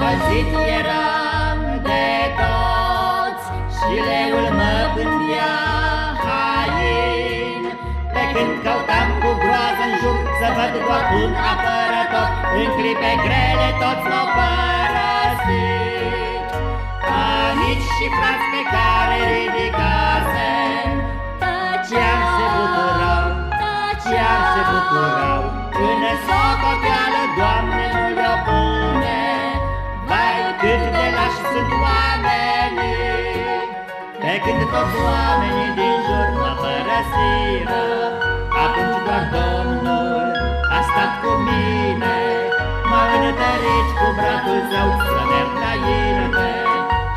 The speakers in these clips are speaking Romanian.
părăsit eram de toți Și leul mă pândea hain Pe când căutam cu groază în jur Să văd doar un apărător În clipe grele toți m-au părăsit. Amici și frați pe care ridicasem Tăceam se bucurau, tăceam se bucurau În socoteală, Doamne, cât de lași sunt oamenii Pe când toți oamenii din jur mă părăsiră Atunci doar Domnul a stat cu mine. M-a întărit cu brațul său să merg înainte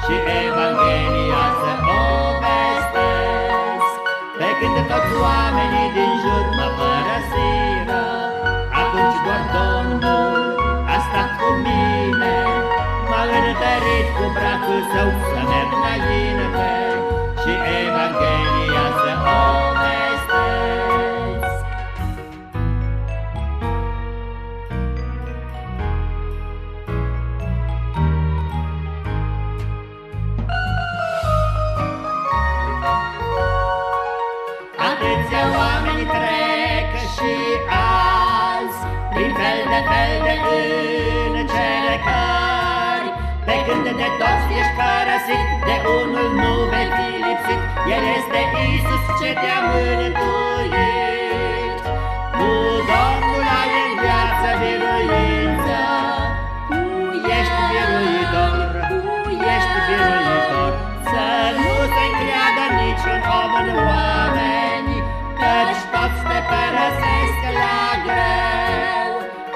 Și Evanghelia să o vestesc. Pe când toți cu brațul său să merg înainte Și Evanghelia să o vestesc Atâția oameni trec și azi Prin fel de fel de încercări Pe când de toți ești părăsit De unul nu vei fi lipsit El este Isus ce te-a mântuit. Cu Domnul ai în viață biruință. Tu ești biruitor, tu ești biruitor. Să nu se creadă niciun om în oameni Căci toți te părăsesc la greu.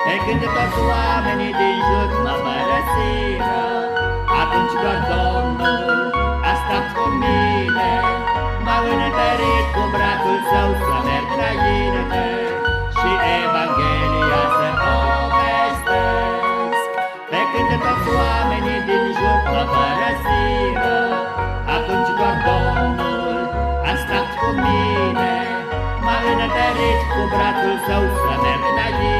Pe când toți oamenii din jur mă părăsiră Atunci doar Domnul toți oamenii din jur mă părăsiră Atunci doar Domnul a stat cu mine M-a întărit cu brațul său să merg înainte